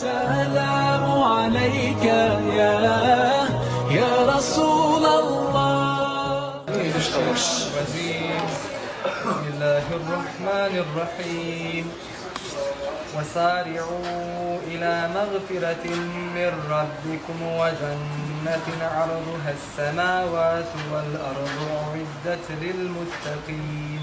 السلام عليك يا يا رسول الله. بسم الله الرحمن الرحيم وسارعوا إلى مغفرة من ربكم وجنة عرضها السماوات والأرض أعدت للمتقين.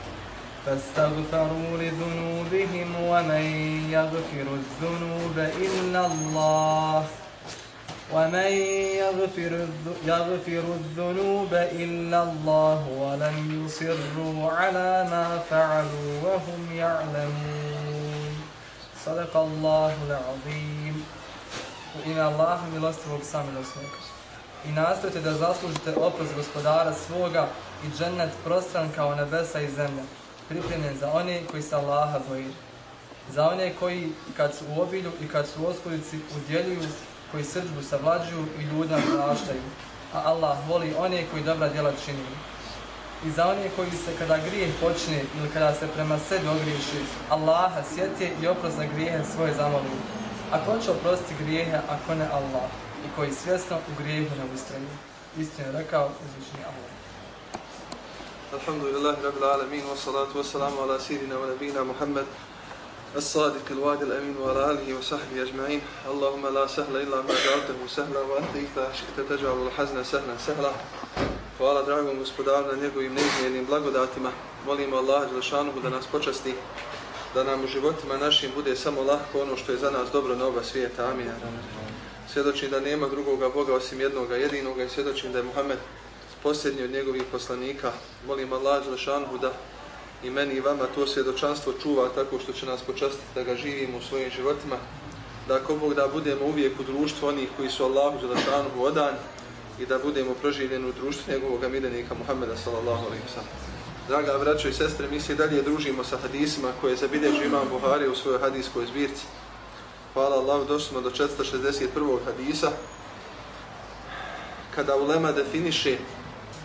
فاستغفروا لذنوبهم ومن يغفر الذنوب إلا الله ومن يغفر, الذ- يغفر الذنوب إلا الله ولم يصروا على ما فعلوا وهم يعلمون صدق الله العظيم وإن الله milostivog samilosnog. I nastojte da zaslužite oprost gospodara svoga i džennet prostran kao nebesa i zemlja, pripremljen za one koji se Allaha boji. Za one koji kad su u obilju i kad su u oskudici udjeljuju, koji srđbu savlađuju i ljuda praštaju. A Allah voli one koji dobra djela čini. I za one koji se kada grijeh počne ili kada se prema sebi ogriješi, Allaha sjeti i oprost na grijehe svoje zamoli. Ako će oprostiti grijehe, ako ne Allah, i koji svjesno u grijehu ne ustraju. Istinu je rekao uzvišni Allah. الحمد لله رب العالمين والصلاة والسلام على سيدنا ونبينا محمد الصادق الوعد الأمين وعلى آله وصحبه أجمعين اللهم لا سهل إلا ما جعلته سهلا وأنت إذا شئت تجعل الحزن سهلا سهلا Hvala dragom gospodaru na njegovim neizmjernim blagodatima. Molimo Allaha Đelešanuhu da nas počasti, da nam u životima našim bude samo lahko ono što je za nas dobro na oba svijeta. Amin. Svjedočim da nema drugoga Boga osim jednoga jedinoga i svjedočim da je Muhammed posljednji od njegovih poslanika. Molim Allah Đelešanuhu da i meni i vama to svjedočanstvo čuva tako što će nas počastiti da ga živimo u svojim životima. Da ako Bog da budemo uvijek u društvu onih koji su Allahu Đelešanuhu odani i da budemo proživljeni u društvu njegovog miljenika Muhammeda sallallahu alaihi wa sallam. Draga braćo i sestre, mi se dalje družimo sa hadisima koje zabilježi imam Buhari u svojoj hadiskoj zbirci. Hvala Allahu, došli smo do 461. hadisa. Kada ulema definiše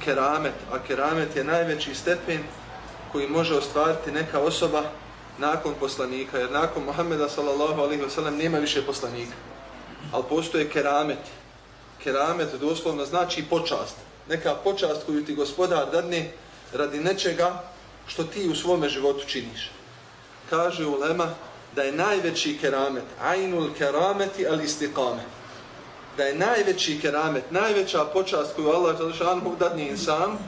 keramet, a keramet je najveći stepen koji može ostvariti neka osoba nakon poslanika, jer nakon Muhammeda sallallahu alaihi wa sallam nema više poslanika. Ali postoje keramet. Keramet doslovno znači počast. Neka počast koju ti gospodar dadne radi nečega što ti u svome životu činiš. Kaže ulema da je najveći keramet, ainul kerameti al istiqame. Da je najveći keramet, najveća počast koju Allah Đelešanhu dadni insan,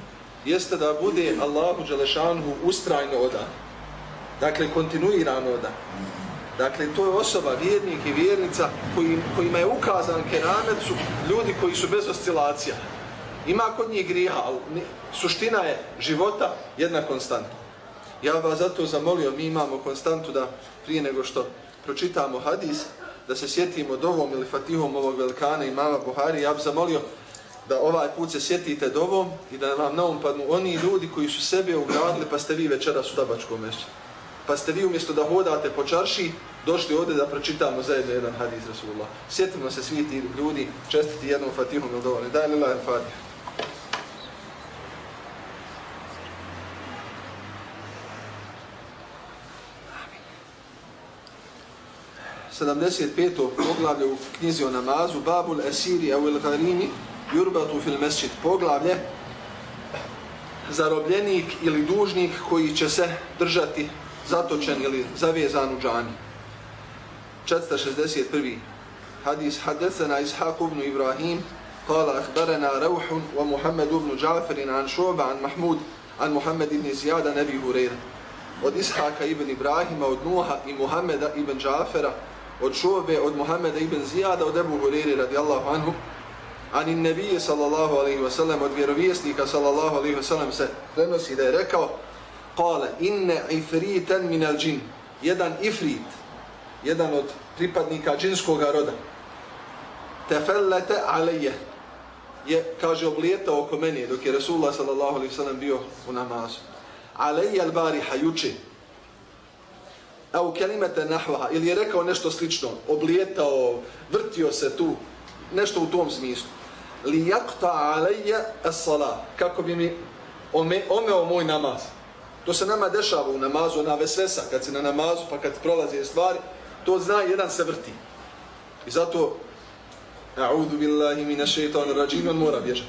jeste da bude Allahu Đelešanhu ustrajno odan. Dakle, kontinuirano odan. Dakle, to je osoba, vjernik i vjernica kojim, kojima je ukazan keramet su ljudi koji su bez oscilacija. Ima kod njih grija, ali suština je života jedna konstanta. Ja vas zato zamolio, mi imamo konstantu da prije nego što pročitamo hadis, da se sjetimo dovom ili fatihom ovog velikana imama Buhari, ja bih zamolio da ovaj put se sjetite dovom i da vam na um padnu oni ljudi koji su sebe ugradili pa ste vi večeras u tabačkom mjestu. Pa ste vi umjesto da hodate po čarši, došli ovdje da pročitamo zajedno jedan hadis Rasulullah. Sjetimo se svi ti ljudi, čestiti jednom fatihom ili dovoljno. Daj lila fatih. 75. poglavlje u knjizi o namazu, Babul Esiri Awil Garimi, Jurbatu fil Mesčit, poglavlje zarobljenik ili dužnik koji će se držati zatočen ili zavezan u džani. 461. Hadis Hadesena Ishaq ibn Ibrahim قال أخبرنا روح ومحمد بن جعفر عن شعبة عن محمود عن محمد بن زياد نبي هريرة od Ishaka ibn Ibrahima, od Nuha i Muhammeda ibn Džafera, od Šobe, od Muhammeda ibn Zijada, od Ebu Huriri radijallahu anhu, ani nebije sallallahu alaihi wa sallam, od vjerovjesnika sallallahu alaihi wa sallam se prenosi da je rekao, kale, inne ifritan minal džin, jedan ifrit, jedan od pripadnika džinskog roda, tefellete aleje je, kaže, oblijetao oko mene dok je Resulullah sallallahu alaihi sallam bio u namazu. Aleje al bariha a u kelimete nahvaha. Ili je rekao nešto slično. Oblijetao, vrtio se tu. Nešto u tom smislu. Li jakta alejja as salah. Kako bi mi ome, omeo moj namaz. To se nama dešava u namazu, ona vesvesa, kad se na namazu, pa kad prolazi stvari, to zna jedan se vrti. I zato, a'udhu billahi mina šeitanu rađim, on mora bježati.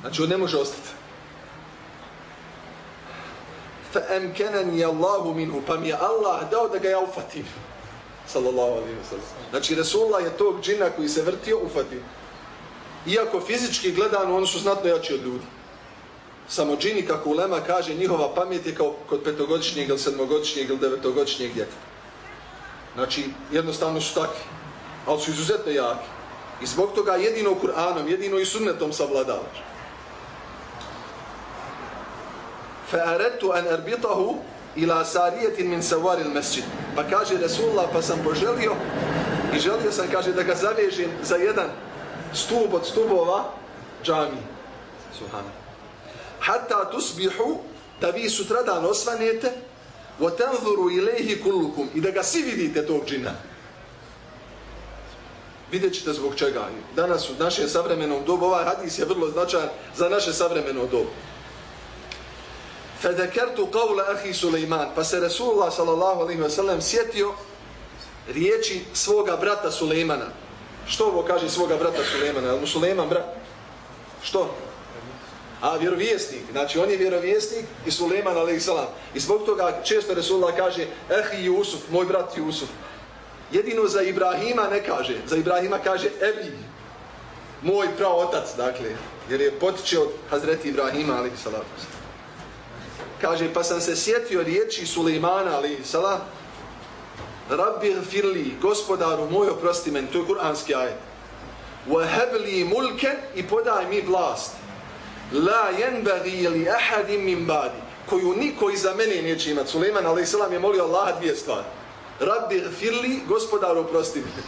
Znači, on ne može ostati. Fa amkanani Allahu minhu, pa mi je Allah dao da ga ja ufatim. Sallallahu alaihi wa sallam. Znači, Resulullah je tog džina koji se vrtio, ufatio. Iako fizički gledano, oni su znatno jači od ljudi samo džini, kako Ulema kaže, njihova pamet je kao kod petogodišnjeg ili sedmogodišnjeg ili devetogodišnjeg djeta. Znači, jednostavno su takvi, ali su izuzetno jaki. I zbog toga jedino Kur'anom, jedino i sunnetom savladavaš. Fa'aretu an erbitahu ila sarijetin min savaril mesjid. Pa kaže Resulullah, pa sam poželio i želio sam, kaže, da ga zavežem za jedan stub od stubova džami. Suhana. hatta tusbihu da vi sutradan osvanete wa إِلَيْهِ ilayhi kullukum i da ga svi vidite tog džina vidjet ćete zbog čega danas u našem savremenom dobu ovaj hadis je vrlo značajan za naše savremeno dobu فذكرت قول أخي سليمان pa se Rasulullah sallallahu alejhi ve sellem sjetio riječi svoga brata Sulejmana što ovo kaže svoga brata Sulejmana je mu Sulejman brat što a vjerovjesnik, znači on je vjerovjesnik i Suleman a.s. I zbog toga često Resulullah kaže Ehi Jusuf, moj brat Jusuf. Jedino za Ibrahima ne kaže, za Ibrahima kaže Ebi, moj pravo otac, dakle, jer je potiče od Hazreti Ibrahima a.s. Kaže, pa sam se sjetio riječi Sulejmana, ali salam, Rabbi firli, gospodaru moj oprosti meni, to je kuranski ajet. Wa hebli mulken i podaj mi vlast la yanbaghi li ahadin min ba'di koju niko iza mene neće imati. Sulejman a.s. je molio Allah dvije stvari. Rabbi firli, gospodaru oprosti mi.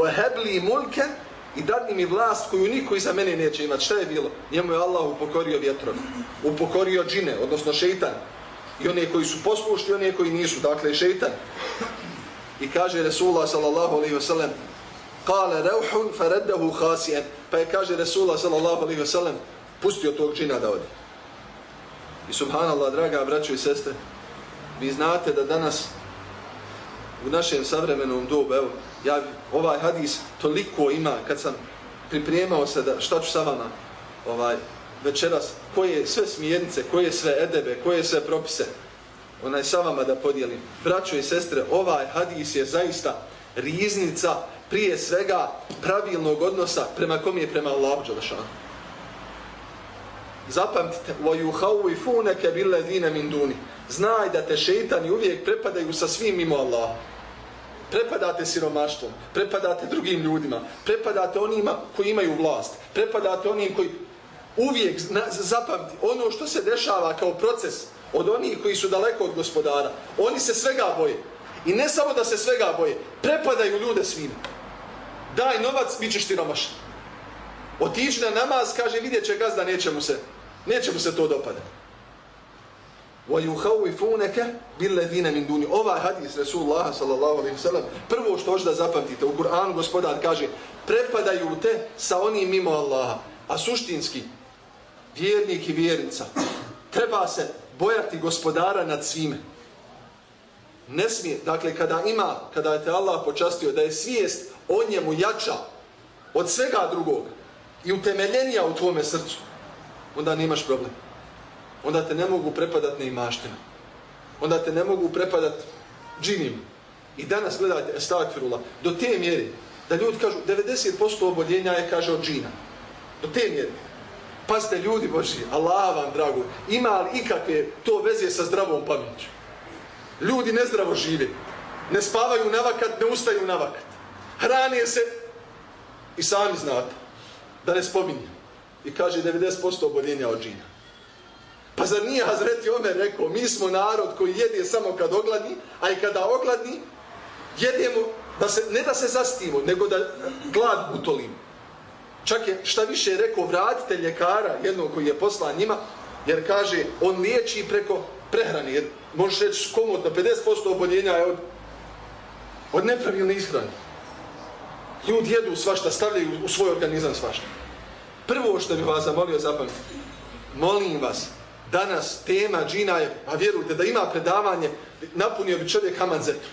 Wahabli mulken i dadni mi vlast koju niko iza mene neće imati. Šta je bilo? Njemu je Allah upokorio vjetrove. Upokorio džine, odnosno šeitan. I one koji su poslušni, i one koji nisu. Dakle, šeitan. I kaže Resulullah sallallahu alaihi wasallam, Kale reuhun fareddahu hasijen. Pa je kaže Resulullah sallallahu alaihi wasallam, pustio tog džina da ode. I subhanallah, draga braćo i sestre, vi znate da danas u našem savremenom dobu, evo, ja ovaj hadis toliko ima, kad sam pripremao se da šta ću sa vama ovaj, večeras, koje sve smjernice, koje sve edebe, koje sve propise, onaj sa vama da podijelim. Braćo i sestre, ovaj hadis je zaista riznica prije svega pravilnog odnosa prema kom je prema Allahu Đalešanu zapamtite وَيُحَوِّفُونَكَ بِالَّذِينَ مِنْ دُونِ znaj da te šeitani uvijek prepadaju sa svim mimo Allah prepadate siromaštvom prepadate drugim ljudima prepadate onima koji imaju vlast prepadate onim koji uvijek zapamti ono što se dešava kao proces od onih koji su daleko od gospodara oni se svega boje i ne samo da se svega boje prepadaju ljude svima daj novac, bit ćeš ti romašan otići na namaz, kaže vidjet će gazda, neće mu se neće mu se to dopadati. Wa yukhawfunaka مِنْ دُونِ. Ovaj hadis Rasulullah sallallahu alejhi ve prvo što hoće da zapamtite u Kur'anu gospodar kaže prepadaju te sa onim mimo Allaha. A suštinski vjernik i vjernica treba se bojati gospodara nad svime. Ne smije, dakle kada ima, kada je te Allah počastio da je svijest o njemu jača od svega drugog i utemeljenija u tvome srcu, onda nemaš problem. Onda te ne mogu prepadat neimaština. Onda te ne mogu prepadat džinim. I danas gledajte, estakfirullah, do te mjeri, da ljudi kažu, 90% oboljenja je, kaže, od džina. Do te mjeri. Pazite, ljudi Boži, Allah vam, drago, ima li ikakve to veze sa zdravom pameću? Ljudi nezdravo žive. Ne spavaju navakat, ne ustaju navakat. Hrane se i sami znate. Da ne spominjem i kaže 90% oboljenja od džina. Pa zar nije Hazreti Omer rekao, mi smo narod koji jede samo kad ogladni, a i kada ogladni, jedemo Da se, ne da se zastimo, nego da glad utolimo. Čak je šta više rekao, vratite ljekara, jednog koji je poslan njima, jer kaže, on liječi preko prehrane. Jer možeš reći komodno, 50% oboljenja je od, od nepravilne ishrane. Ljudi jedu svašta, stavljaju u svoj organizam svašta. Prvo što bih vas zamolio zapamiti, molim vas, danas tema džina je, a vjerujte da ima predavanje, napunio bi čovjek Hamanzetu.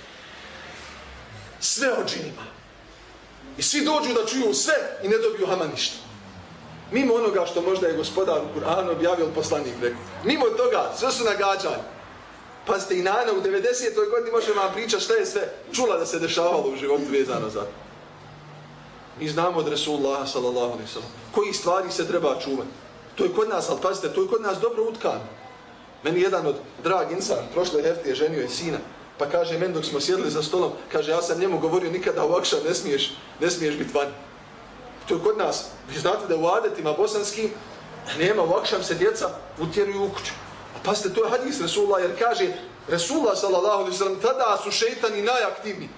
Sve o džinima. I svi dođu da čuju sve i ne dobiju Haman ništa. Mimo onoga što možda je gospodar u Kur'anu objavio poslanik rekao. Mimo toga, sve su nagađali. Pazite, i Nana u 90. godini može vam pričati šta je sve čula da se dešavalo u životu vezano za to i znamo od Resulullah sallallahu alaihi sallam koji stvari se treba čuvati. To je kod nas, ali pazite, to je kod nas dobro utkano. Meni jedan od drag insan, prošle heftije, ženio je sina, pa kaže, men dok smo sjedli za stolom, kaže, ja sam njemu govorio nikada u akša ne smiješ, ne smiješ biti van. To je kod nas. Vi znate da u adetima bosanskim nema u akšam se djeca utjeruju u kuću. A pazite, to je hadis Resulullah, jer kaže, Resulullah sallallahu alaihi sallam, tada su šeitani najaktivniji.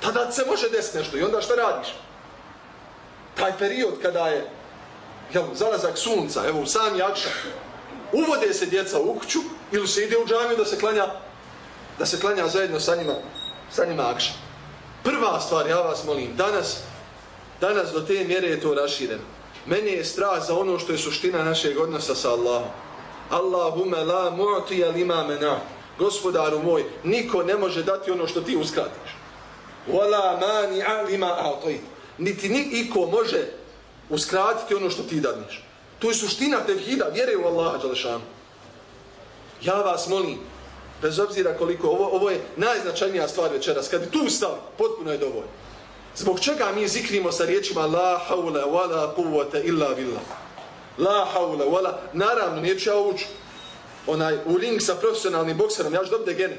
Tada se može desiti nešto i onda šta radiš? Taj period kada je jel, zalazak sunca, evo u sami akša, uvode se djeca u kuću ili se ide u džamiju da se klanja da se klanja zajedno sa njima, sa njima akša. Prva stvar, ja vas molim, danas, danas do te mjere je to rašireno. Meni je strah za ono što je suština našeg odnosa sa Allahom. Allahume la mu'tija lima mena. Gospodaru moj, niko ne može dati ono što ti uskratiš. Wala mani'a lima a'tajt niti ni iko može uskratiti ono što ti dadneš. To je suština tevhida, vjere u Allaha Đalešanu. Ja vas molim, bez obzira koliko, ovo, ovo je najznačajnija stvar večeras, kad tu stavi, potpuno je dovoljno. Zbog čega mi zikrimo sa riječima La haula wala quvvata illa billah. La haula wala. Naravno, neću ja ući onaj, u ring sa profesionalnim bokserom, ja ću dobiti gene.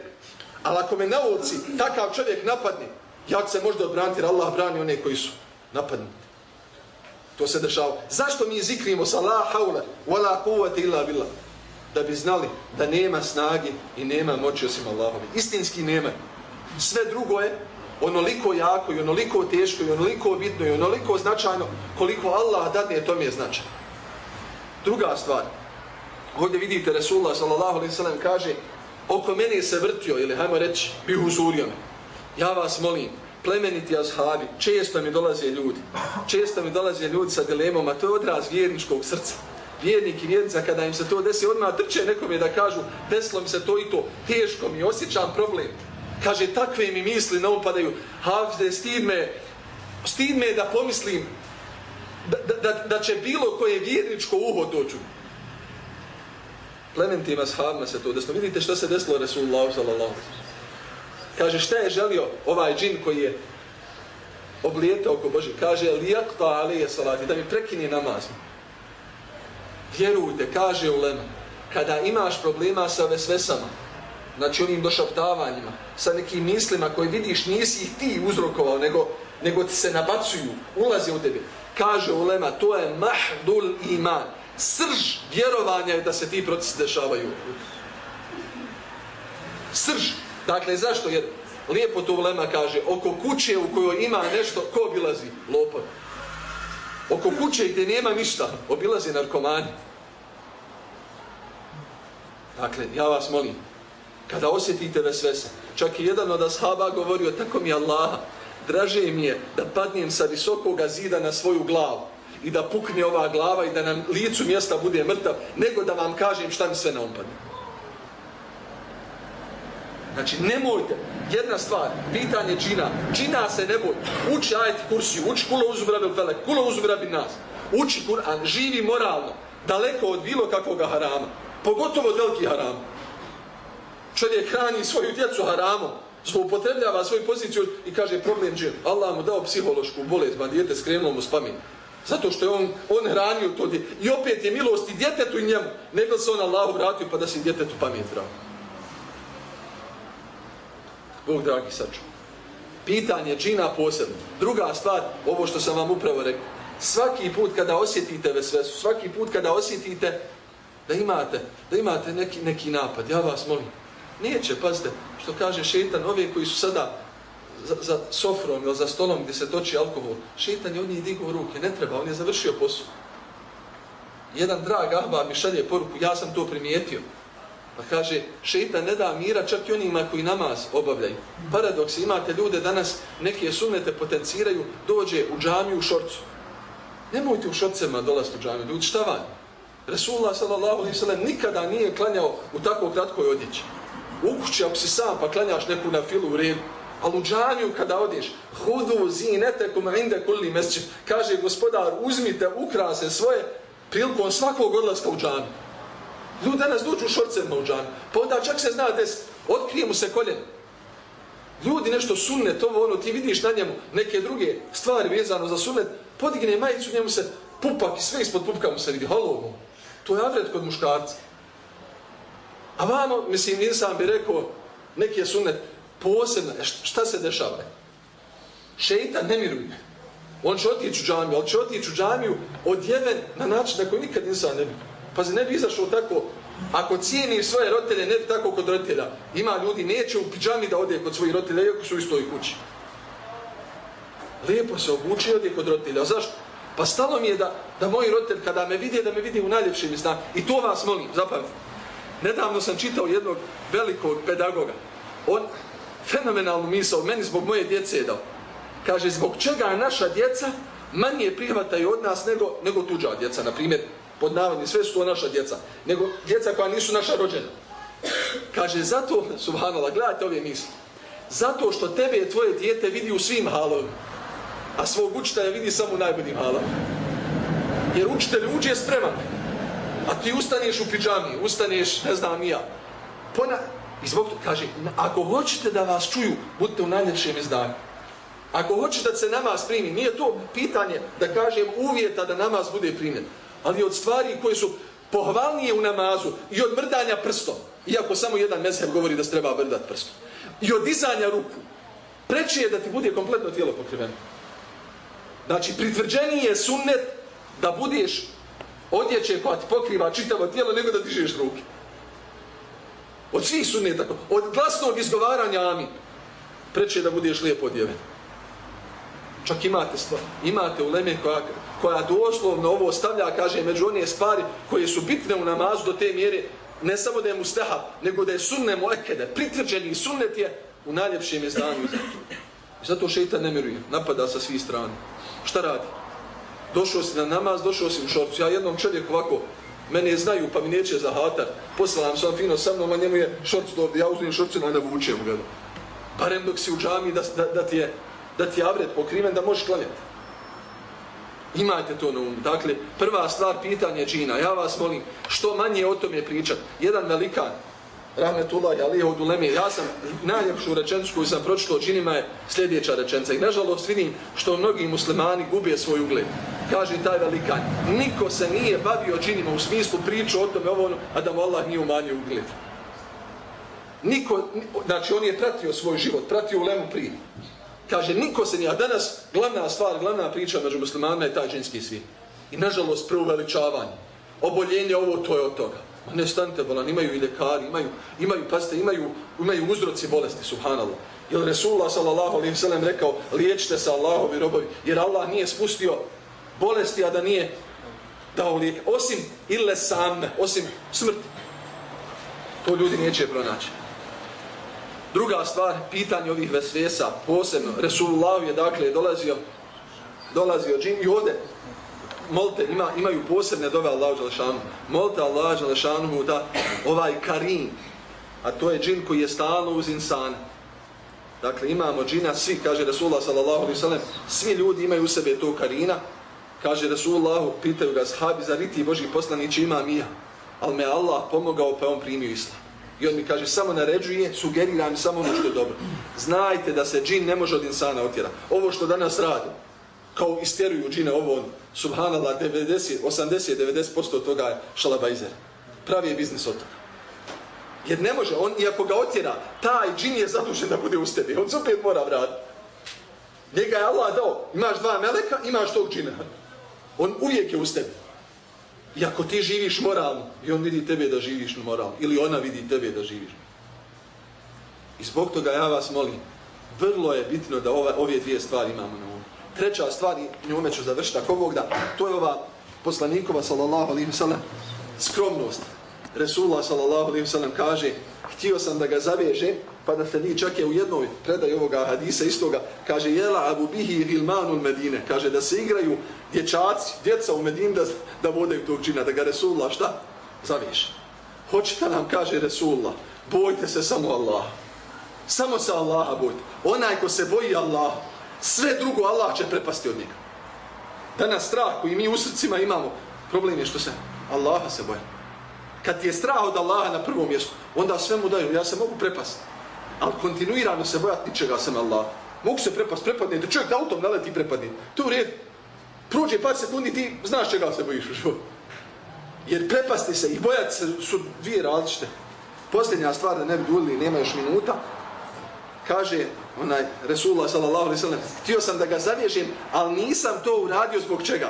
Ali ako me na ulici takav čovjek napadne, ja ću se možda odbraniti, Allah brani one koji su napadnuti. To se dešava. Zašto mi zikrimo sa la haula wala kuvvete illa billah? Da bi znali da nema snage i nema moći osim Allahove. Istinski nema. Sve drugo je onoliko jako i onoliko teško i onoliko bitno i onoliko značajno koliko Allah dadne, to mi je značajno. Druga stvar. Ovdje vidite Resulullah sallallahu alaihi kaže oko mene se vrtio ili hajmo reći bih uzurio me. Ja vas molim, plemeniti ashabi, često mi dolaze ljudi. Često mi dolaze ljudi sa dilemom, a to je odraz vjerničkog srca. Vjernik i vjernica, kada im se to desi, odmah trče nekome da kažu, desilo mi se to i to, teško mi, osjećam problem. Kaže, takve mi misli naupadaju, hafde, stid me, stid me da pomislim da, da, da će bilo koje vjerničko uho dođu. Plementima ashabima se to desilo. Vidite što se desilo Resulullah sallallahu Kaže, šta je želio ovaj džin koji je oblijetao oko Bože? Kaže, lijekta alije salati, da mi prekini namaz. Vjerujte, kaže Ulema, kada imaš problema sa vesvesama, znači onim došaptavanjima, sa nekim mislima koje vidiš, nisi ih ti uzrokovao, nego, nego ti se nabacuju, ulaze u tebe. Kaže Ulema, to je mahdul iman. Srž vjerovanja je da se ti procesi dešavaju. Srž. Dakle, zašto? Jer lijepo to Ulema kaže, oko kuće u kojoj ima nešto, ko obilazi? Lopov. Oko kuće gdje nema ništa, obilazi narkomani. Dakle, ja vas molim, kada osjetite vesvese, čak i jedan od ashaba govorio, tako mi Allaha, draže mi je da padnem sa visokog zida na svoju glavu i da pukne ova glava i da nam licu mjesta bude mrtav, nego da vam kažem šta mi sve na. Znači, nemojte. Jedna stvar, pitanje džina. Džina se ne boj. Uči ajeti kursiju, uči kula uzubrabi felek, kula uzubrabi nas. Uči Kur'an, živi moralno, daleko od bilo kakvog harama. Pogotovo od veliki harama. Čovjek hrani svoju djecu haramom, zloupotrebljava svoju poziciju i kaže problem džin. Allah mu dao psihološku bolest, ba djete skrenulo mu s. Zato što je on, on hranio to djete. I opet je milost i djetetu i njemu. Nego se on Allahu vratio pa da se djetetu pamet vratio. Bog dragi saču. Pitanje džina posebno. Druga stvar, ovo što sam vam upravo rekao. Svaki put kada osjetite vesvesu, svaki put kada osjetite da imate, da imate neki, neki napad, ja vas molim, neće, pazite, što kaže šetan, ove koji su sada za, za sofrom ili za stolom gdje se toči alkohol, šetan je od njih digao ruke, ne treba, on je završio posao. Jedan drag ahbar mi šalje poruku, ja sam to primijetio. Pa kaže, šeitan ne da mira čak i onima koji namaz obavljaju. Paradoks, imate ljude danas, neke sunnete potenciraju, dođe u džamiju u šorcu. Nemojte u šorcema dolaziti u džamiju, ljudi šta van? Resulullah sallallahu alaihi nikada nije klanjao u tako kratkoj odjeći. U kući, ako si sam pa klanjaš neku na filu u redu, ali u džamiju kada odiš, hudu zinete kuma inde kulli mesčin, kaže gospodar, uzmite ukrase svoje prilikom svakog odlaska u džamiju. Ljudi danas dođu u šorcema u džamiju, pa onda čak se zna des, otkrije mu se koljen. Ljudi nešto sunnet, ovo ono, ti vidiš na njemu neke druge stvari vezano za sunnet, podigne majicu, njemu se pupak i sve ispod pupka mu se vidi, halovo. To je avret kod muškarca. A vamo, mislim, nisam bi rekao, neki je sunnet posebno, e, šta se dešava? Šeitan ne miruje. On će otići u džamiju, ali će otići u džamiju odjeven na način na koji nikad nisam ne bi. Pazi, ne bi izašao tako, ako cijeni svoje roditelje, ne bi tako kod roditelja. Ima ljudi, neće u pijami da ode kod svojih roditelja, iako su u istoj kući. Lijepo se obuči i ode kod roditelja. A zašto? Pa stalo mi je da, da moji roditelj, kada me vidi, da me vidi u najljepšim snah. I to vas molim, zapamite. Nedavno sam čitao jednog velikog pedagoga. On fenomenalnu misao meni zbog moje djece je dao. Kaže, zbog čega naša djeca manje prihvataju od nas nego, nego tuđa djeca. Na primjer, pod navodnim, sve su to naša djeca. Nego djeca koja nisu naša rođena. Kaže, zato, subhanallah, gledajte ove misli. Zato što tebe je tvoje djete vidi u svim halovima. A svog učitelja vidi samo u najboljim halovima. Jer učitelj uđe spreman. A ti ustaneš u pijami, ustaneš, ne znam, ja. Pona, I zbog to kaže, ako hoćete da vas čuju, budite u najljepšem izdanju. Ako hoćete da se namaz primi, nije to pitanje da kažem uvjeta da namaz bude primjen, ali od stvari koje su pohvalnije u namazu i od mrdanja prstom, iako samo jedan mezheb govori da se treba mrdat prstom, i od dizanja ruku, preći je da ti bude kompletno tijelo pokriveno. Znači, pritvrđeniji je sunnet da budeš odjeće koja ti pokriva čitavo tijelo nego da dižeš ruke. Od svih sunneta, od glasnog izgovaranja amin. Preče da budeš lijepo odjeven. Čak imate stvar, imate uleme koja, koja doslovno ovo stavlja, kaže, među one stvari koje su bitne u namazu do te mjere, ne samo da je mu steha, nego da je sunne moekede, pritvrđeni sunnet je u najljepšem izdanju. I zato šeitan ne miruje, napada sa svih strana. Šta radi? Došao si na namaz, došao si u šorcu. Ja jednom čovjeku ovako, mene znaju pa mi neće zahatar, poslavam sam fino sa mnom, a njemu je šorcu ovdje, ja uzmem šorcu i da vučem ga. Barem dok si u džami da, da, da, ti je, da ti je avret pokriven, da možeš klanjati. Imajte to na umu. Dakle, prva stvar, pitanje džina. Ja vas molim, što manje o tome pričat. Jedan velikan, Rahmetullah Alijev od Uleme, ja sam najljepšu rečenicu koju sam pročitao džinima je sljedeća rečenica. I nažalost vidim što mnogi muslimani gube svoj ugled. Kaže taj velikan, niko se nije bavio džinima u smislu priču o tome ovo, ono, a da mu Allah nije umanio ugled. Niko, znači on je pratio svoj život, pratio Ulemu prije. Kaže, niko se nije, a danas glavna stvar, glavna priča među muslimanima je taj džinski svijet. I nažalost preuveličavanje. Oboljenje ovo, to je od toga. Ma ne stante bolan, imaju i ljekari, imaju, imaju, pazite, imaju, imaju uzroci bolesti, subhanallah. Jer Resulullah sallallahu alaihi sallam rekao, liječite se Allahovi robovi, jer Allah nije spustio bolesti, a da nije dao lijek. Osim ille same, osim smrti. To ljudi neće pronaći. Druga stvar, pitanje ovih vesvesa, posebno, Resulullah je dakle dolazio, dolazio džin i ode, molite, ima, imaju posebne dove Allahu Đalešanu. Molite Allahu Đalešanu da ovaj karim, a to je džin koji je stalno uz insana. Dakle, imamo džina, svi, kaže Rasulullah sallallahu alaihi sallam, svi ljudi imaju u sebe to karina. Kaže Resulullah, pitaju ga, sahabi, zar ti Boži poslanići ima mija? Ali me Allah pomogao pa on primio islam. I on mi kaže, samo naređuje, sugerira mi samo ono što je dobro. Znajte da se džin ne može od insana otjera. Ovo što danas radi, kao isteruju džine ovo ono, subhanallah, 90, 80, 90% toga je šalabajzer. Pravi je biznis od toga. Jer ne može, on, iako ga otjera, taj džin je zadužen da bude u tebi. On se opet mora vratiti. Njega je Allah dao, imaš dva meleka, imaš tog džina. On uvijek je u tebi. I ako ti živiš moralno, i on vidi tebe da živiš moralno, ili ona vidi tebe da živiš. I zbog toga ja vas molim, vrlo je bitno da ove, ove dvije stvari imamo na umu. Treća stvar, i njome ću završiti ako Bog da, to je ova poslanikova, sallallahu alaihi sallam, skromnost. Resulullah, sallallahu alaihi sallam, kaže, htio sam da ga zaveže, pa da se ni čak je u jednoj predaj ovoga hadisa istoga, kaže, jela abu bihi gilmanul medine, kaže, da se igraju dječaci, djeca u Medini da, da vodaju tog džina, da ga Resulullah šta? Zaveže. Hoćete nam, kaže Resulullah, bojte se samo Allah. Samo se Allaha bojte. Onaj ko se boji Allah, sve drugo Allah će prepasti od njega. Danas strah koji mi u srcima imamo, problem je što se Allaha se boje. Kad ti je strah od Allaha na prvom mjestu, onda sve mu daju, ja se mogu prepasti. Ali kontinuirano se bojati ničega sam Allah. Mogu se prepast, prepadne, da čovjek da autom naleti i prepadne. To u red. Prođe par sekundi, ti znaš čega se bojiš u životu. Jer prepasti se i bojati se su dvije različite. Posljednja stvar, da ne bi duljili, nema još minuta, kaže onaj Resulullah sallallahu alaihi sallam, htio sam da ga zavježim, ali nisam to uradio zbog čega.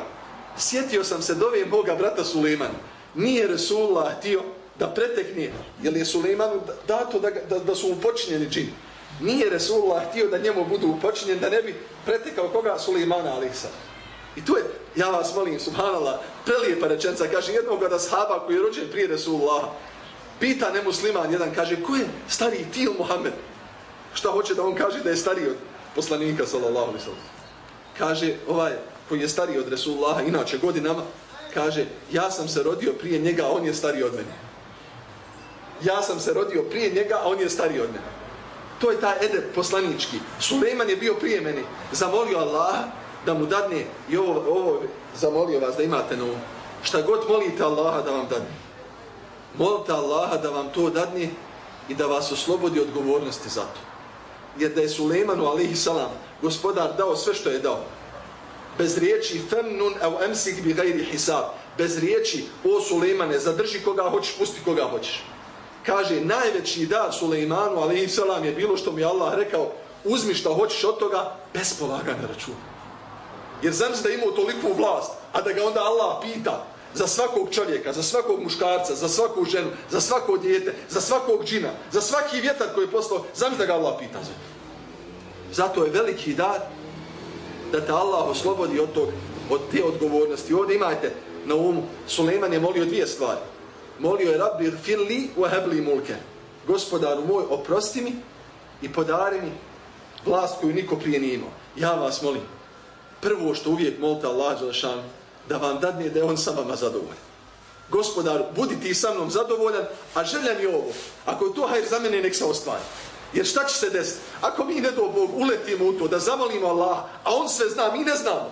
Sjetio sam se dove Boga brata Suleimana. Nije Resulullah htio da pretekne, jer je Suleimanu dato da, da, da su mu počinjeni čini. Nije Resulullah htio da njemu budu upočinjeni, da ne bi pretekao koga Suleimana alisa. I tu je, ja vas molim, subhanallah, prelijepa rečenca, kaže jednog od ashaba koji je rođen prije Resulullah, pita nemusliman jedan, kaže, ko je stariji ti ili Muhammed? Šta hoće da on kaže da je stariji od poslanika, sallallahu alaihi sallam? Kaže, ovaj, koji je stariji od Resulullaha, inače godinama, kaže, ja sam se rodio prije njega, on je stariji od mene. Ja sam se rodio prije njega, a on je stariji od mene. To je taj edep poslanički. Sulejman je bio prije meni. Zamolio Allaha da mu dadne i ovo, ovo zamolio vas da imate na umu. Šta god molite Allaha da vam dadne. Molite Allaha da vam to dadne i da vas oslobodi odgovornosti za to. Jer da je Sulejmanu alihi salam gospodar dao sve što je dao. Bez riječi femnun au emsik bi gajri hisab. Bez riječi o Sulejmane zadrži koga hoćeš, pusti koga hoćeš. Kaže najveći dar Sulejmanu alihi salam je bilo što mi Allah rekao uzmi što hoćeš od toga bez polaganja računa. Jer znam da imao toliku vlast, a da ga onda Allah pita za svakog čovjeka, za svakog muškarca, za svaku ženu, za svako dijete, za svakog džina, za svaki vjetar koji je poslao, znam da ga Allah pita za to. Zato je veliki dar da te Allah oslobodi od, tog, od te odgovornosti. Ovdje imajte na umu, Suleiman je molio dvije stvari. Molio je Rabbi firli wa hebli mulke. Gospodaru moj, oprosti mi i podari mi vlast koju niko prije nije imao. Ja vas molim, prvo što uvijek molite Allah Đelešan, da vam dadne da je on sa vama zadovoljan. Gospodar, budi ti sa mnom zadovoljan, a želja mi ovo. Ako je to hajr za mene, nek se ostvari. Jer šta će se desiti? Ako mi ne do Bog uletimo u to, da zamolimo Allah, a on sve zna, mi ne znamo.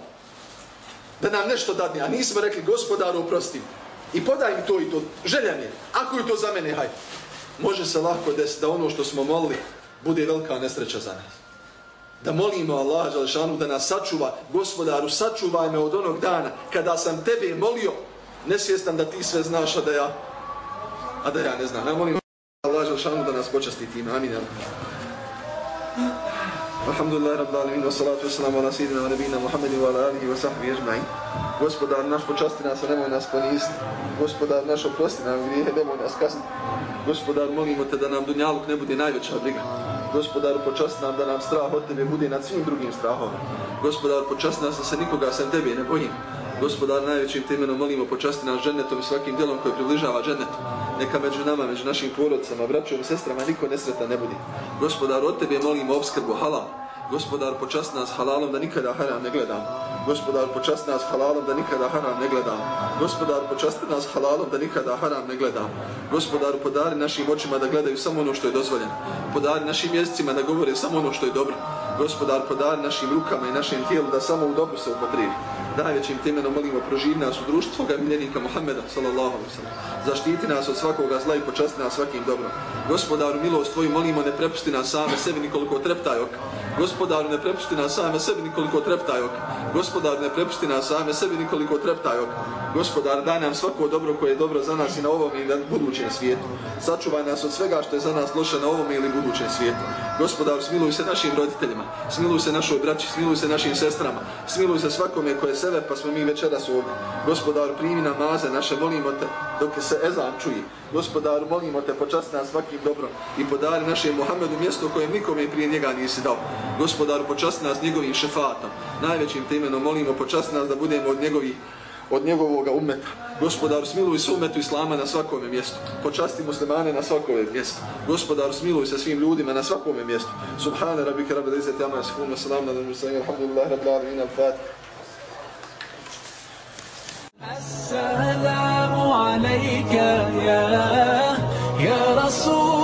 Da nam nešto dadne, a nismo rekli, gospodaru, oprosti. I podaj mi to i to. Želja mi je. Ako je to za mene, hajde. Može se lahko desiti da ono što smo molili, bude velika nesreća za nas da molimo Allah Želešanu da nas sačuva, gospodaru, sačuvaj me od onog dana kada sam tebe molio, nesvjestan da ti sve znaš, a da ja, a da ja ne znam. Ja molim Allah Želešanu da nas počasti tim. Amin. Alhamdulillah, rabbi alamin, wa salatu wassalamu ala sayyidina wa nabina Muhammedin wa ala alihi wa sahbihi ajma'in. Gospodar naš počasti nas, a nemoj nas poniziti. Gospodar naš oprosti nam grijehe, nemoj nas kasniti. Gospodar, molimo te da nam dunjaluk ne bude najveća briga. Gospodar, počasti nam da nam strah od tebe bude nad svim drugim strahom. Gospodar, počasti nas da se nikoga sem tebe ne bojim. Gospodar, najvećim temenom molimo počasti nas džennetom i svakim djelom koje približava džennetu. Neka među nama, među našim porodcama, braćom i sestrama niko nesreta ne budi. Gospodar, od tebe molimo obskrbu halal. Gospodar, počasti nas halalom da nikada haram ne gledamo. Gospodar, počasti nas halalom da nikada haram ne gledamo. Gospodar, počasti nas halalom da nikada haram ne gledamo. Gospodar, podari našim očima da gledaju samo ono što je dozvoljeno. Podari našim jezicima da govore samo ono što je dobro. Gospodar, podari našim rukama i našim tijelu da samo u dobru se upotrivi. Najvećim temenom molimo proživi nas u društvu tvoga miljenika Muhammeda sallallahu alaihi sallam. Zaštiti nas od svakoga zla i počasti nas svakim dobrom. Gospodaru, milost tvoju molimo ne prepusti nas same sebi nikoliko treptaj ok. Gospodaru, ne prepusti nas same sebi nikoliko treptaj ok. Gospodaru, ne prepusti nas same sebi nikoliko treptaj ok. Gospodar, daj nam svako dobro koje je dobro za nas i na ovom i na budućem svijetu. Sačuvaj nas od svega što je za nas loše na ovom ili budućem svijetu. Gospodar, smiluj se našim roditeljima. smiluj se našoj braći, smiluj se našim sestrama, smiluj se svakome koje sebe, pa smo mi večeras ovdje. Gospodaru, primi namaze naše, molimo te, dok se ezan čuje. Gospodaru, molimo te, počasti nas svakim dobrom i podari našem Muhammedu mjesto koje nikome prije njega nisi dao. Gospodaru, počasti nas njegovim šefatom, najvećim temenom, molimo, počasti nas da budemo od njegovih od njegovog umeta. Gospodaru, smiluj se umetu Islama na svakome mjestu. Počasti muslimane na svakome mjestu. Gospodaru, smiluj se svim ljudima na svakome mjestu. Subhane rabbike rabbil izete amma yasifun. Assalamu alaikum. Alhamdulillah rabbil alamin. al-fatih. السلام عليك يا يا رسول